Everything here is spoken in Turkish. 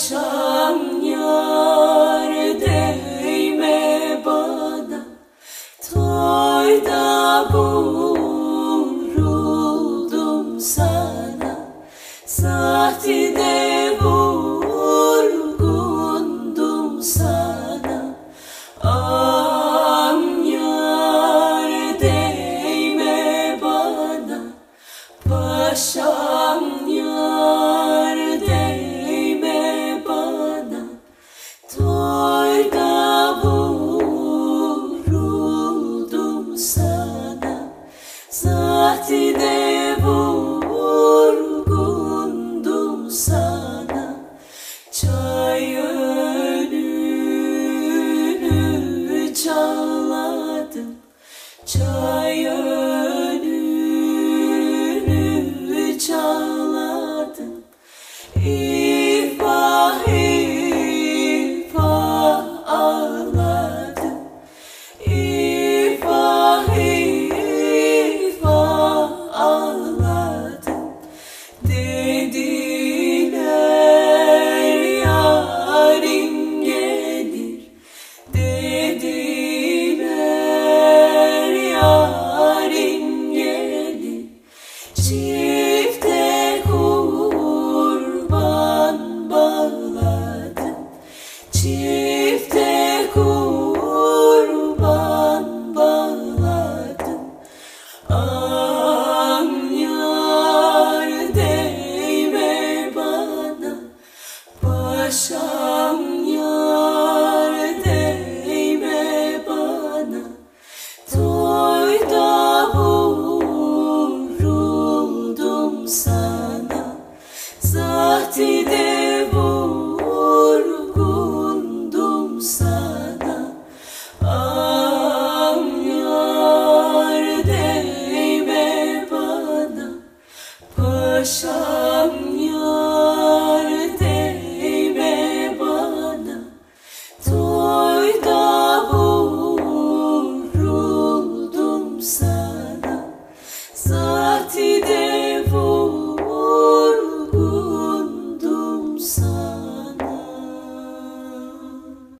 Paşam yar değme bana. Toyda vuruldum sana. Sahtide